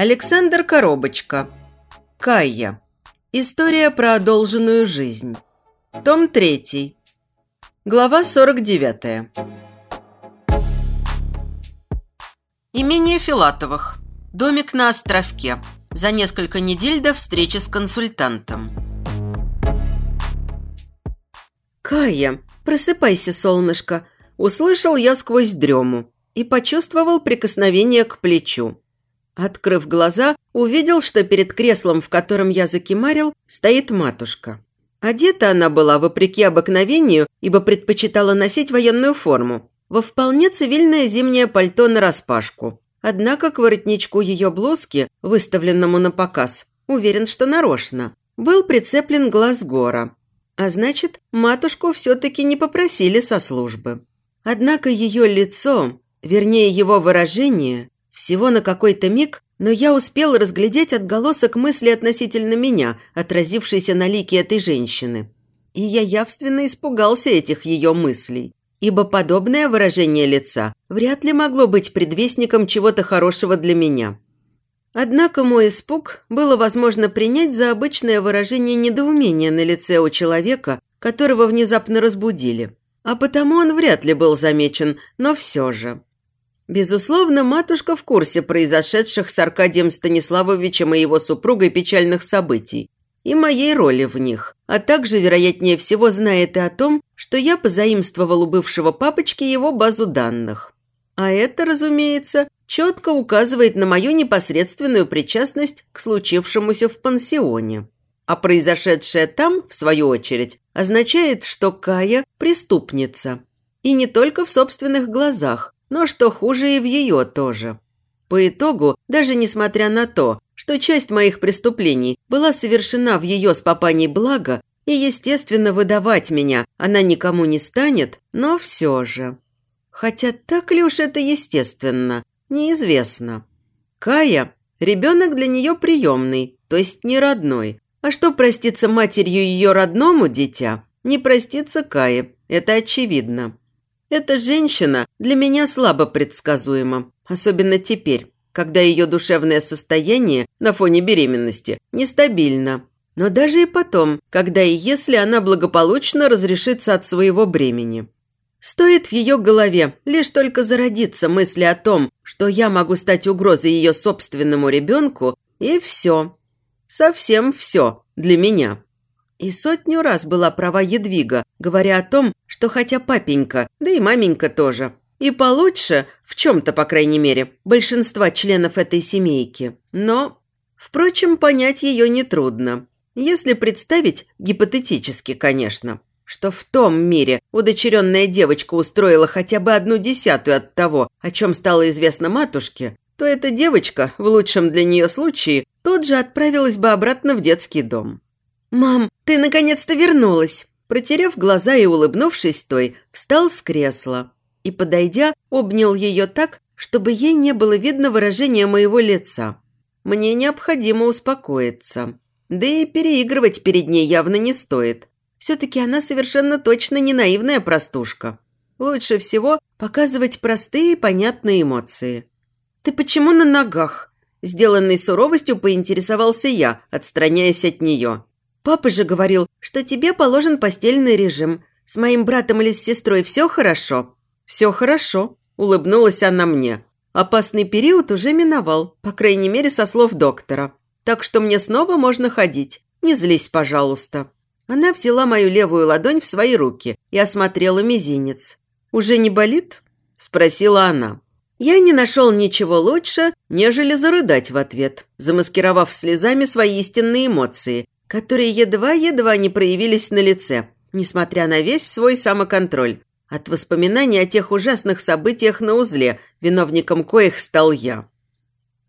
Александр Коробочка. Кайя. История про одолженную жизнь. Том 3. Глава 49. Имение Филатовых. Домик на островке. За несколько недель до встречи с консультантом. «Кая, просыпайся, солнышко!» Услышал я сквозь дрему и почувствовал прикосновение к плечу. Открыв глаза, увидел, что перед креслом, в котором я закимарил, стоит матушка. Одета она была, вопреки обыкновению, ибо предпочитала носить военную форму, во вполне цивильное зимнее пальто нараспашку. Однако к воротничку ее блузки, выставленному на показ, уверен, что нарочно, был прицеплен глаз гора. А значит, матушку все-таки не попросили со службы. Однако ее лицо, вернее его выражение, всего на какой-то миг, но я успел разглядеть отголосок мысли относительно меня, отразившейся на лике этой женщины. И я явственно испугался этих ее мыслей, ибо подобное выражение лица вряд ли могло быть предвестником чего-то хорошего для меня. Однако мой испуг было возможно принять за обычное выражение недоумения на лице у человека, которого внезапно разбудили. А потому он вряд ли был замечен, но все же. Безусловно, матушка в курсе произошедших с Аркадием Станиславовичем и его супругой печальных событий и моей роли в них, а также, вероятнее всего, знает и о том, что я позаимствовал у бывшего папочки его базу данных. А это, разумеется, четко указывает на мою непосредственную причастность к случившемуся в пансионе. А произошедшее там, в свою очередь, означает, что Кая – преступница. И не только в собственных глазах, но что хуже и в ее тоже. По итогу, даже несмотря на то, что часть моих преступлений была совершена в ее с папаней благо, и, естественно, выдавать меня она никому не станет, но все же. Хотя так ли уж это естественно, неизвестно. Кая – ребенок для нее приемный, то есть не родной. А что простится матерью ее родному дитя, не простится Кае, это очевидно. Эта женщина для меня слабо предсказуема, особенно теперь, когда ее душевное состояние на фоне беременности нестабильно. Но даже и потом, когда и если она благополучно разрешится от своего бремени. Стоит в ее голове лишь только зародиться мысли о том, что я могу стать угрозой ее собственному ребенку, и все. Совсем все для меня. И сотню раз была права Едвига, говоря о том, что хотя папенька, да и маменька тоже, и получше, в чем-то, по крайней мере, большинства членов этой семейки. Но, впрочем, понять ее нетрудно. Если представить, гипотетически, конечно, что в том мире удочеренная девочка устроила хотя бы одну десятую от того, о чем стало известно матушке, то эта девочка, в лучшем для нее случае, тут же отправилась бы обратно в детский дом. «Мам, ты наконец-то вернулась!» Протерев глаза и улыбнувшись той, встал с кресла и, подойдя, обнял ее так, чтобы ей не было видно выражения моего лица. Мне необходимо успокоиться. Да и переигрывать перед ней явно не стоит. Все-таки она совершенно точно не наивная простушка. Лучше всего показывать простые и понятные эмоции. «Ты почему на ногах?» Сделанной суровостью поинтересовался я, отстраняясь от нее. Папа же говорил, что тебе положен постельный режим. С моим братом или с сестрой все хорошо?» «Все хорошо», – улыбнулась она мне. «Опасный период уже миновал, по крайней мере, со слов доктора. Так что мне снова можно ходить. Не злись, пожалуйста». Она взяла мою левую ладонь в свои руки и осмотрела мизинец. «Уже не болит?» – спросила она. Я не нашел ничего лучше, нежели зарыдать в ответ, замаскировав слезами свои истинные эмоции которые едва-едва не проявились на лице, несмотря на весь свой самоконтроль. От воспоминаний о тех ужасных событиях на узле, виновником коих стал я.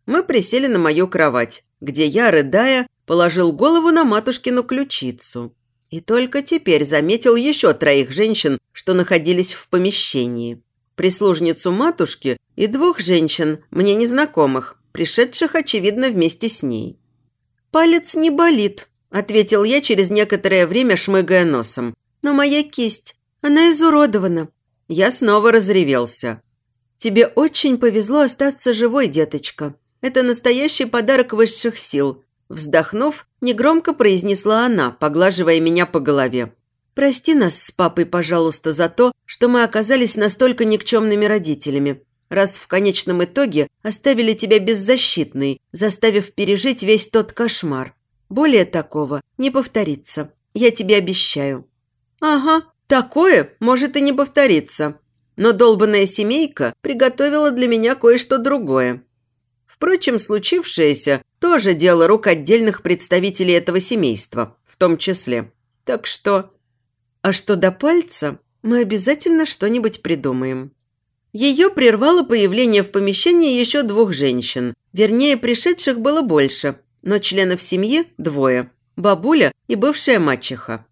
Мы присели на мою кровать, где я, рыдая, положил голову на матушкину ключицу. И только теперь заметил еще троих женщин, что находились в помещении. Прислужницу матушки и двух женщин, мне незнакомых, пришедших, очевидно, вместе с ней. «Палец не болит», – ответил я через некоторое время, шмыгая носом. «Но моя кисть, она изуродована». Я снова разревелся. «Тебе очень повезло остаться живой, деточка. это настоящий подарок высших сил. Вздохнув, негромко произнесла она, поглаживая меня по голове. «Прости нас с папой, пожалуйста, за то, что мы оказались настолько никчемными родителями, раз в конечном итоге оставили тебя беззащитной, заставив пережить весь тот кошмар. Более такого не повторится, я тебе обещаю». «Ага, такое может и не повториться. Но долбанная семейка приготовила для меня кое-что другое. Впрочем, случившееся тоже дело рук отдельных представителей этого семейства, в том числе. Так что... А что до пальца, мы обязательно что-нибудь придумаем. Ее прервало появление в помещении еще двух женщин. Вернее, пришедших было больше, но членов семьи двое – бабуля и бывшая мачеха.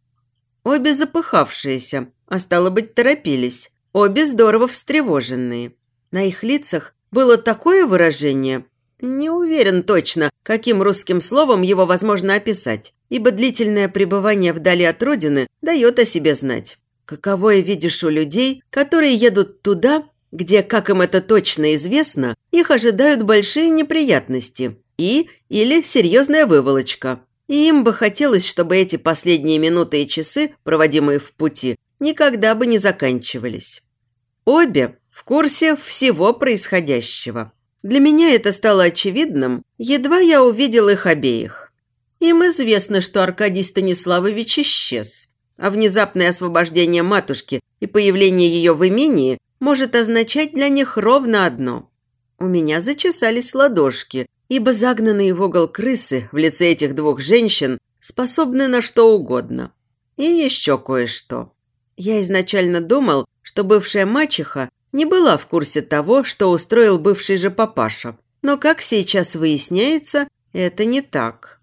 Обе запыхавшиеся, а стало быть, торопились. Обе здорово встревоженные. На их лицах было такое выражение. Не уверен точно, каким русским словом его возможно описать, ибо длительное пребывание вдали от родины дает о себе знать. Каковое видишь у людей, которые едут туда, где, как им это точно известно, их ожидают большие неприятности и или серьезная выволочка. И им бы хотелось, чтобы эти последние минуты и часы, проводимые в пути, никогда бы не заканчивались. Обе в курсе всего происходящего. Для меня это стало очевидным, едва я увидел их обеих. Им известно, что Аркадий Станиславович исчез, а внезапное освобождение матушки и появление ее в имении может означать для них ровно одно. У меня зачесались ладошки, ибо загнанные в угол крысы в лице этих двух женщин способны на что угодно. И еще кое-что. Я изначально думал, что бывшая мачеха не была в курсе того, что устроил бывший же папаша. Но, как сейчас выясняется, это не так.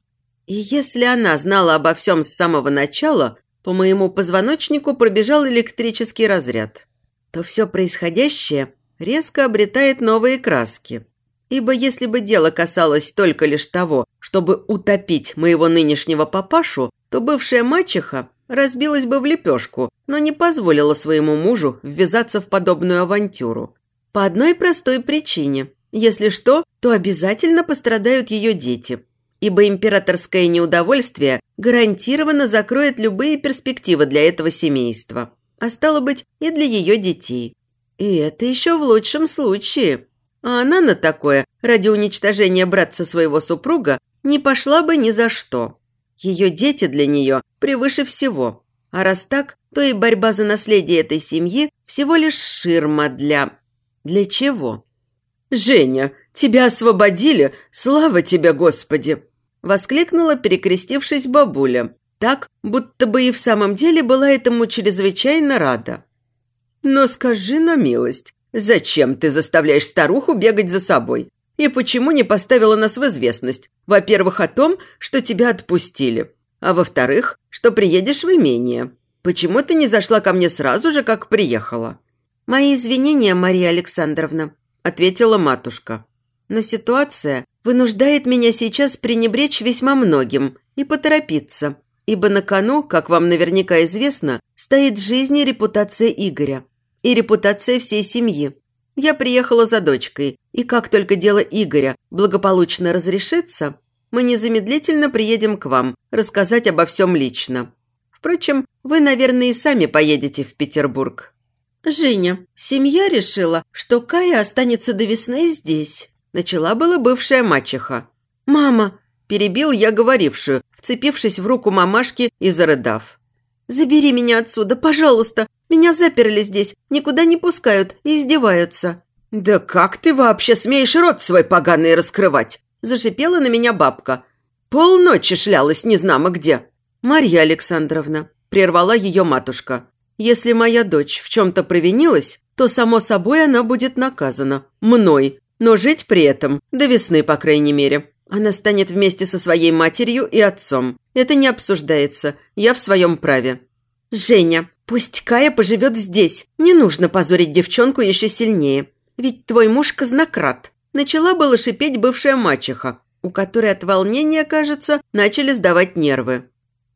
И если она знала обо всем с самого начала, по моему позвоночнику пробежал электрический разряд, то все происходящее резко обретает новые краски. Ибо если бы дело касалось только лишь того, чтобы утопить моего нынешнего папашу, то бывшая мачеха разбилась бы в лепешку, но не позволила своему мужу ввязаться в подобную авантюру. По одной простой причине. Если что, то обязательно пострадают ее дети. Ибо императорское неудовольствие гарантированно закроет любые перспективы для этого семейства. А стало быть, и для ее детей. И это еще в лучшем случае. А она на такое, ради уничтожения братца своего супруга, не пошла бы ни за что. Ее дети для нее превыше всего. А раз так, то и борьба за наследие этой семьи всего лишь ширма для... Для чего? «Женя, тебя освободили! Слава тебе, Господи!» Воскликнула, перекрестившись бабуля. Так, будто бы и в самом деле была этому чрезвычайно рада. «Но скажи на милость, зачем ты заставляешь старуху бегать за собой? И почему не поставила нас в известность? Во-первых, о том, что тебя отпустили. А во-вторых, что приедешь в имение. Почему ты не зашла ко мне сразу же, как приехала?» «Мои извинения, Мария Александровна», – ответила матушка. «Но ситуация вынуждает меня сейчас пренебречь весьма многим и поторопиться, ибо на кону, как вам наверняка известно, стоит жизнь и репутация Игоря, и репутация всей семьи. Я приехала за дочкой, и как только дело Игоря благополучно разрешится, мы незамедлительно приедем к вам рассказать обо всем лично. Впрочем, вы, наверное, и сами поедете в Петербург». «Женя, семья решила, что Кая останется до весны здесь», начала была бывшая мачеха. «Мама!» – перебил я говорившую, вцепившись в руку мамашки и зарыдав. «Забери меня отсюда, пожалуйста. Меня заперли здесь, никуда не пускают и издеваются». «Да как ты вообще смеешь рот свой поганый раскрывать?» – зашипела на меня бабка. «Полночи шлялась незнамо где». «Марья Александровна», – прервала ее матушка. «Если моя дочь в чем-то провинилась, то, само собой, она будет наказана. Мной. Но жить при этом, до весны, по крайней мере. Она станет вместе со своей матерью и отцом. Это не обсуждается. Я в своем праве. Женя, пусть Кая поживет здесь. Не нужно позорить девчонку еще сильнее. Ведь твой муж казнократ. Начала было шипеть бывшая мачеха, у которой от волнения, кажется, начали сдавать нервы.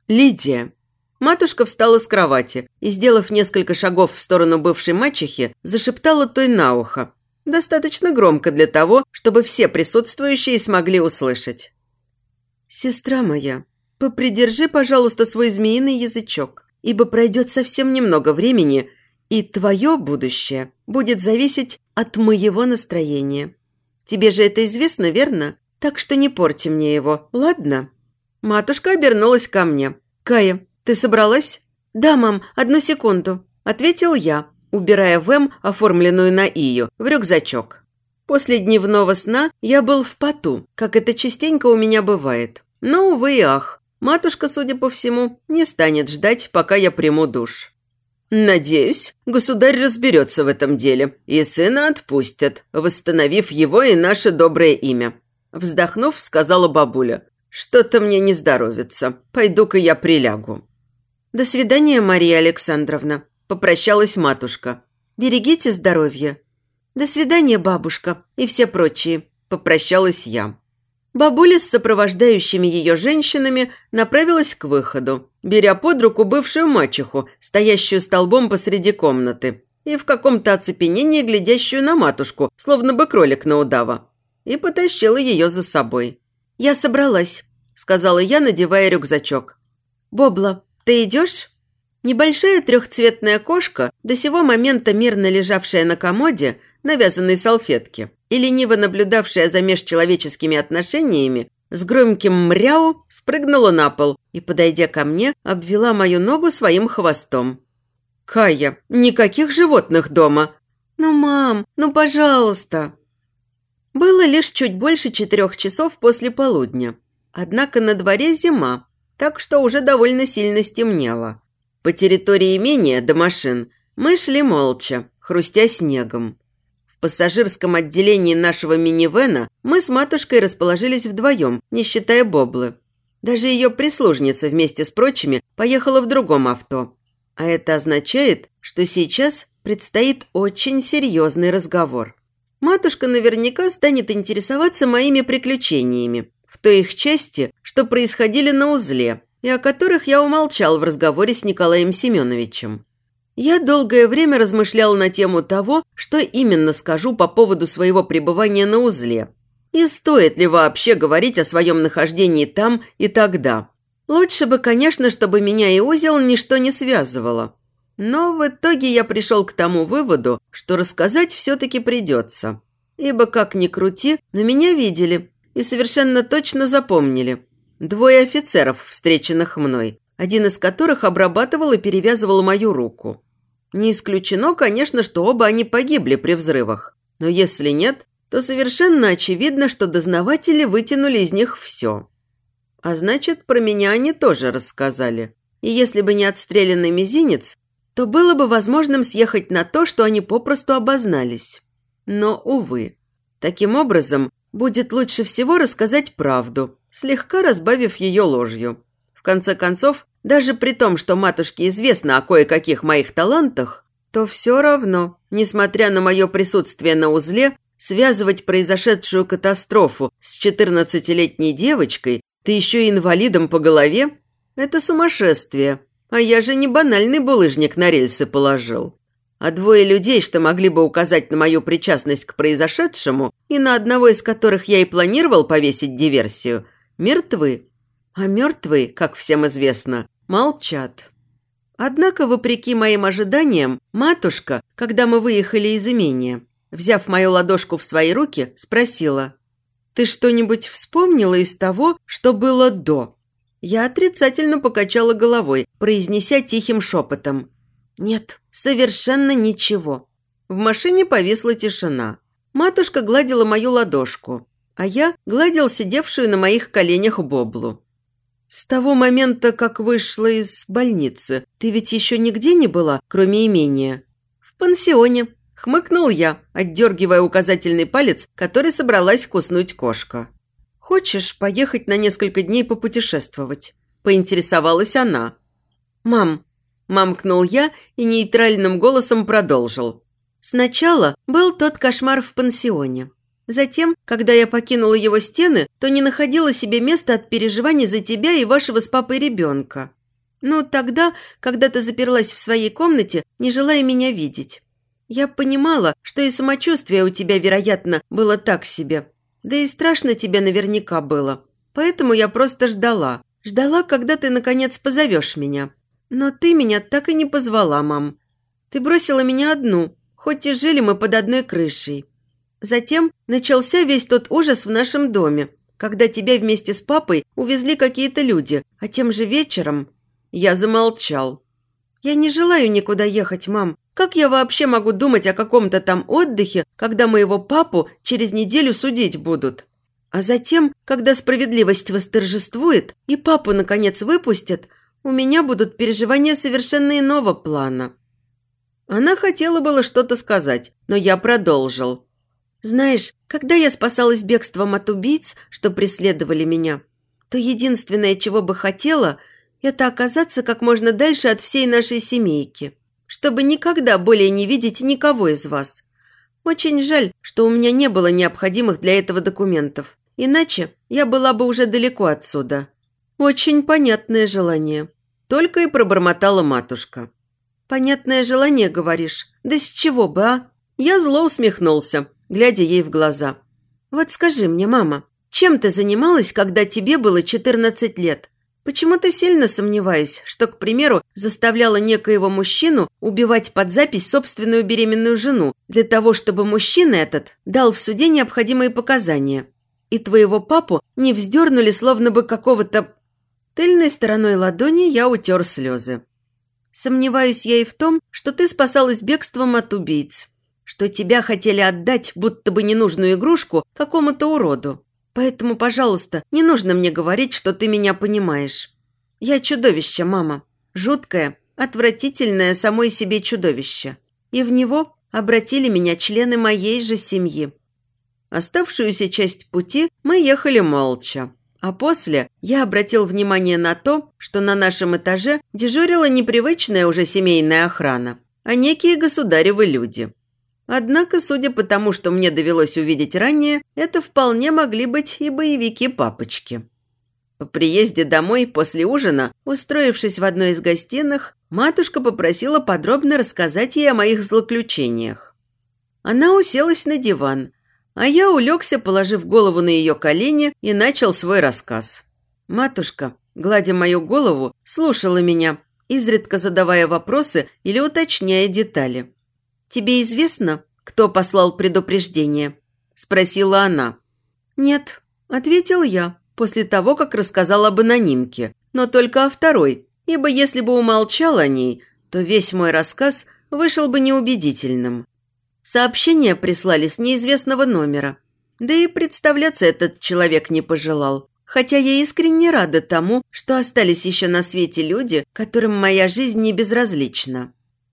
Лидия. Матушка встала с кровати и, сделав несколько шагов в сторону бывшей мачехи, зашептала той на ухо. Достаточно громко для того, чтобы все присутствующие смогли услышать. «Сестра моя, попридержи, пожалуйста, свой змеиный язычок, ибо пройдет совсем немного времени, и твое будущее будет зависеть от моего настроения. Тебе же это известно, верно? Так что не порти мне его, ладно?» Матушка обернулась ко мне. «Кая, ты собралась?» «Да, мам, одну секунду», – ответил я, убирая в М, оформленную на Ию, в рюкзачок. После дневного сна я был в поту, как это частенько у меня бывает. Но, увы и ах, матушка, судя по всему, не станет ждать, пока я приму душ. «Надеюсь, государь разберется в этом деле, и сына отпустят, восстановив его и наше доброе имя», вздохнув, сказала бабуля. «Что-то мне не здоровится. Пойду-ка я прилягу». «До свидания, Мария Александровна», – попрощалась матушка. «Берегите здоровье». «До свидания, бабушка» и все прочие, – попрощалась я. Бабуля с сопровождающими ее женщинами направилась к выходу, беря под руку бывшую мачеху, стоящую столбом посреди комнаты, и в каком-то оцепенении глядящую на матушку, словно бы кролик на удава, и потащила ее за собой. «Я собралась», – сказала я, надевая рюкзачок. «Бобла, ты идешь?» Небольшая трехцветная кошка, до сего момента мирно лежавшая на комоде, на вязаной салфетке, и лениво наблюдавшая за межчеловеческими отношениями, с громким мряу спрыгнула на пол и, подойдя ко мне, обвела мою ногу своим хвостом. «Кая, никаких животных дома!» «Ну, мам, ну, пожалуйста!» Было лишь чуть больше четырех часов после полудня. Однако на дворе зима, так что уже довольно сильно стемнело. По территории имения до машин мы шли молча, хрустя снегом. В пассажирском отделении нашего минивэна мы с матушкой расположились вдвоем, не считая Боблы. Даже ее прислужница вместе с прочими поехала в другом авто. А это означает, что сейчас предстоит очень серьезный разговор. Матушка наверняка станет интересоваться моими приключениями, в той их части, что происходили на узле, и о которых я умолчал в разговоре с Николаем Семеновичем. Я долгое время размышлял на тему того, что именно скажу по поводу своего пребывания на узле. И стоит ли вообще говорить о своем нахождении там и тогда. Лучше бы, конечно, чтобы меня и узел ничто не связывало. Но в итоге я пришел к тому выводу, что рассказать все-таки придется. Ибо, как ни крути, но меня видели и совершенно точно запомнили. Двое офицеров, встреченных мной, один из которых обрабатывал и перевязывал мою руку. Не исключено, конечно, что оба они погибли при взрывах. Но если нет, то совершенно очевидно, что дознаватели вытянули из них все. А значит, про меня они тоже рассказали. И если бы не отстрелянный мизинец, то было бы возможным съехать на то, что они попросту обознались. Но, увы. Таким образом, будет лучше всего рассказать правду, слегка разбавив ее ложью. В конце концов, даже при том, что матушке известно о кое-каких моих талантах, то все равно, несмотря на мое присутствие на узле, связывать произошедшую катастрофу с 14-летней девочкой, ты еще и инвалидом по голове – это сумасшествие. А я же не банальный булыжник на рельсы положил. А двое людей, что могли бы указать на мою причастность к произошедшему, и на одного из которых я и планировал повесить диверсию, мертвы. А мертвые, как всем известно, молчат. Однако, вопреки моим ожиданиям, матушка, когда мы выехали из имения, взяв мою ладошку в свои руки, спросила, «Ты что-нибудь вспомнила из того, что было до?» Я отрицательно покачала головой, произнеся тихим шепотом. «Нет, совершенно ничего». В машине повисла тишина. Матушка гладила мою ладошку, а я гладил сидевшую на моих коленях Боблу. «С того момента, как вышла из больницы, ты ведь еще нигде не была, кроме имения?» «В пансионе», – хмыкнул я, отдергивая указательный палец, который собралась куснуть кошка. «Хочешь поехать на несколько дней попутешествовать?» – поинтересовалась она. «Мам», – мамкнул я и нейтральным голосом продолжил. «Сначала был тот кошмар в пансионе. Затем, когда я покинула его стены, то не находила себе места от переживаний за тебя и вашего с папой ребенка. Ну, тогда, когда ты заперлась в своей комнате, не желая меня видеть. Я понимала, что и самочувствие у тебя, вероятно, было так себе. Да и страшно тебе наверняка было. Поэтому я просто ждала. Ждала, когда ты, наконец, позовешь меня. Но ты меня так и не позвала, мам. Ты бросила меня одну, хоть и жили мы под одной крышей. Затем начался весь тот ужас в нашем доме, когда тебя вместе с папой увезли какие-то люди, а тем же вечером я замолчал. Я не желаю никуда ехать, мам. Как я вообще могу думать о каком-то там отдыхе, когда моего папу через неделю судить будут? А затем, когда справедливость восторжествует и папу, наконец, выпустят, у меня будут переживания совершенно иного плана. Она хотела было что-то сказать, но я продолжил. Знаешь, когда я спасалась бегством от убийц, что преследовали меня, то единственное, чего бы хотела, это оказаться как можно дальше от всей нашей семейки, чтобы никогда более не видеть никого из вас. Очень жаль, что у меня не было необходимых для этого документов, иначе я была бы уже далеко отсюда. Очень понятное желание. Только и пробормотала матушка. «Понятное желание, говоришь? Да с чего бы, а?» Я зло усмехнулся, глядя ей в глаза. «Вот скажи мне, мама, чем ты занималась, когда тебе было 14 лет? Почему-то сильно сомневаюсь, что, к примеру, заставляла некоего мужчину убивать под запись собственную беременную жену для того, чтобы мужчина этот дал в суде необходимые показания. И твоего папу не вздернули словно бы какого-то... Тыльной стороной ладони я утер слезы. Сомневаюсь я и в том, что ты спасалась бегством от убийц что тебя хотели отдать, будто бы ненужную игрушку, какому-то уроду. Поэтому, пожалуйста, не нужно мне говорить, что ты меня понимаешь. Я чудовище, мама. Жуткое, отвратительное самой себе чудовище. И в него обратили меня члены моей же семьи. Оставшуюся часть пути мы ехали молча. А после я обратил внимание на то, что на нашем этаже дежурила непривычная уже семейная охрана, а некие государевы люди. Однако, судя по тому, что мне довелось увидеть ранее, это вполне могли быть и боевики-папочки. По приезде домой после ужина, устроившись в одной из гостиных, матушка попросила подробно рассказать ей о моих злоключениях. Она уселась на диван, а я улегся, положив голову на ее колени, и начал свой рассказ. Матушка, гладя мою голову, слушала меня, изредка задавая вопросы или уточняя детали. «Тебе известно, кто послал предупреждение?» – спросила она. «Нет», – ответил я, после того, как рассказал об анонимке, но только о второй, ибо если бы умолчал о ней, то весь мой рассказ вышел бы неубедительным. Сообщение прислали с неизвестного номера. Да и представляться этот человек не пожелал. Хотя я искренне рада тому, что остались еще на свете люди, которым моя жизнь не безразлична.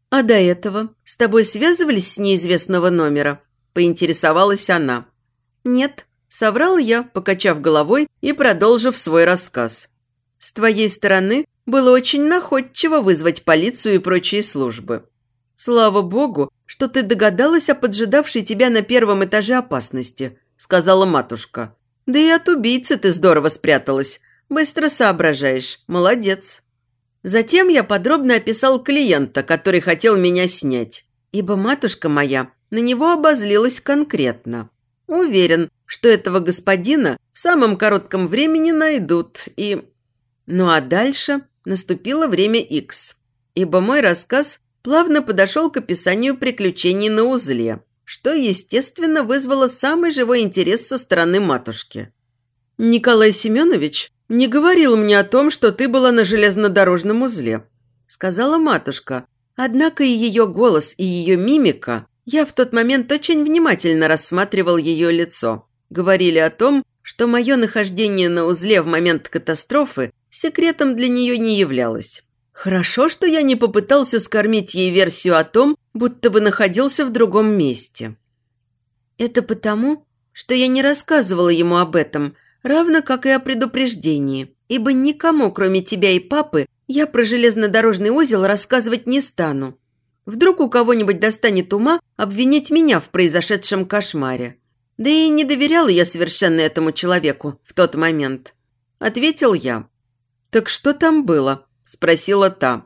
«А до этого с тобой связывались с неизвестного номера?» – поинтересовалась она. «Нет», – соврал я, покачав головой и продолжив свой рассказ. «С твоей стороны было очень находчиво вызвать полицию и прочие службы. Слава богу, что ты догадалась о поджидавшей тебя на первом этаже опасности», – сказала матушка. «Да и от убийцы ты здорово спряталась. Быстро соображаешь. Молодец». Затем я подробно описал клиента, который хотел меня снять, ибо матушка моя на него обозлилась конкретно. Уверен, что этого господина в самом коротком времени найдут и... Ну а дальше наступило время X, ибо мой рассказ плавно подошел к описанию приключений на узле, что, естественно, вызвало самый живой интерес со стороны матушки. Николай Семенович «Не говорил мне о том, что ты была на железнодорожном узле», – сказала матушка. Однако и ее голос, и ее мимика, я в тот момент очень внимательно рассматривал ее лицо. Говорили о том, что мое нахождение на узле в момент катастрофы секретом для нее не являлось. Хорошо, что я не попытался скормить ей версию о том, будто бы находился в другом месте. Это потому, что я не рассказывала ему об этом – равно как и о предупреждении, ибо никому, кроме тебя и папы, я про железнодорожный узел рассказывать не стану. Вдруг у кого-нибудь достанет ума обвинить меня в произошедшем кошмаре. Да и не доверяла я совершенно этому человеку в тот момент. Ответил я. «Так что там было?» – спросила та.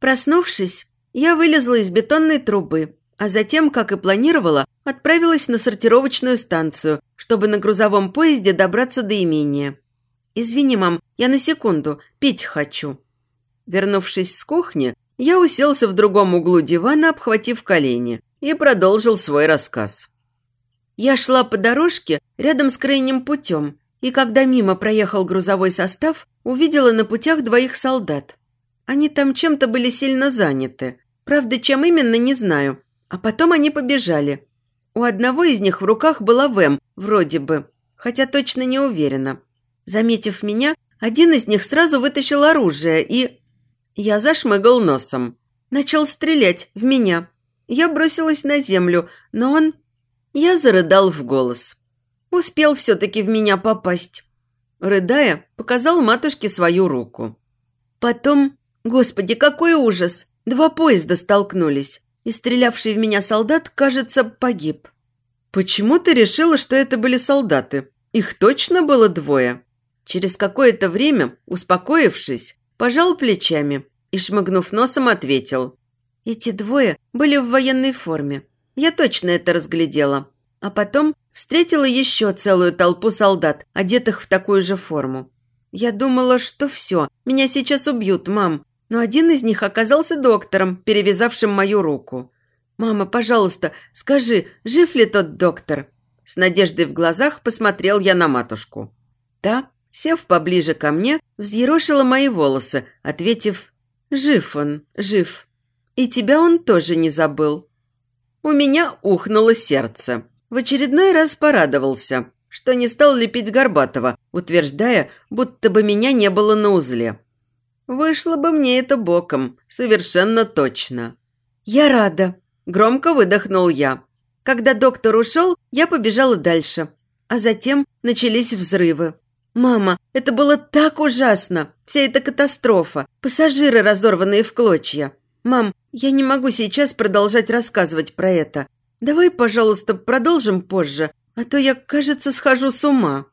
Проснувшись, я вылезла из бетонной трубы, А затем, как и планировала, отправилась на сортировочную станцию, чтобы на грузовом поезде добраться до имения. «Извини, мам, я на секунду, пить хочу». Вернувшись с кухни, я уселся в другом углу дивана, обхватив колени, и продолжил свой рассказ. Я шла по дорожке рядом с крайним путем, и когда мимо проехал грузовой состав, увидела на путях двоих солдат. Они там чем-то были сильно заняты. Правда, чем именно, не знаю. А потом они побежали. У одного из них в руках была ВЭМ, вроде бы, хотя точно не уверена. Заметив меня, один из них сразу вытащил оружие и... Я зашмыгал носом. Начал стрелять в меня. Я бросилась на землю, но он... Я зарыдал в голос. Успел все-таки в меня попасть. Рыдая, показал матушке свою руку. Потом... Господи, какой ужас! Два поезда столкнулись, и стрелявший в меня солдат, кажется, погиб. Почему ты решила, что это были солдаты? Их точно было двое? Через какое-то время, успокоившись, пожал плечами и, шмыгнув носом, ответил. Эти двое были в военной форме. Я точно это разглядела. А потом встретила еще целую толпу солдат, одетых в такую же форму. Я думала, что все, меня сейчас убьют, мам. Но один из них оказался доктором, перевязавшим мою руку. «Мама, пожалуйста, скажи, жив ли тот доктор?» С надеждой в глазах посмотрел я на матушку. Та, сев поближе ко мне, взъерошила мои волосы, ответив «Жив он, жив. И тебя он тоже не забыл». У меня ухнуло сердце. В очередной раз порадовался, что не стал лепить Горбатова, утверждая, будто бы меня не было на узле. Вышло бы мне это боком, совершенно точно. «Я рада», – громко выдохнул я. Когда доктор ушел, я побежала дальше. А затем начались взрывы. «Мама, это было так ужасно! Вся эта катастрофа! Пассажиры, разорванные в клочья! Мам, я не могу сейчас продолжать рассказывать про это. Давай, пожалуйста, продолжим позже, а то я, кажется, схожу с ума».